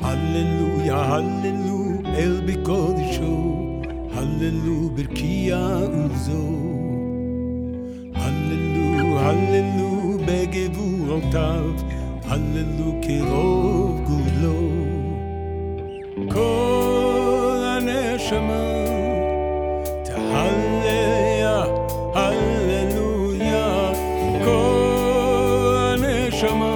Hallelujah, Hallelujah, el bikol shu. Hallelu birkia um uzo. Hallelujah, hallelujah, begevu altav. Hallelujah, kirov gulo. Kol aneshama, tehalleya, Hallelujah, Kol aneshama.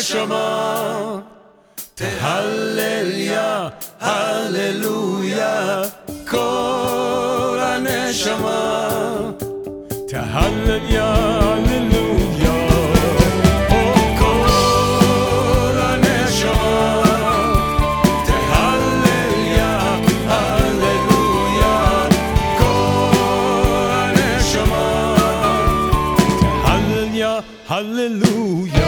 הנשמה. תהלליה, הללויה, כל הנשמה. תהלליה, הללויה. Hallelujah.